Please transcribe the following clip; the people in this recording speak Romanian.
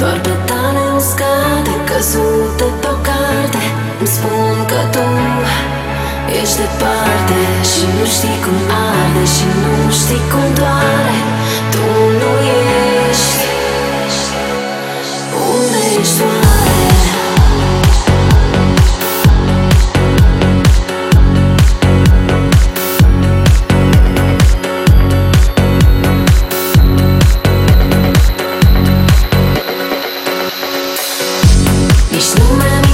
Doar petale uscate Căzute pe o carte Îmi spun că tu Ești departe Și nu știi cum arde Și nu știi cum doare. Tu nu ești There's no man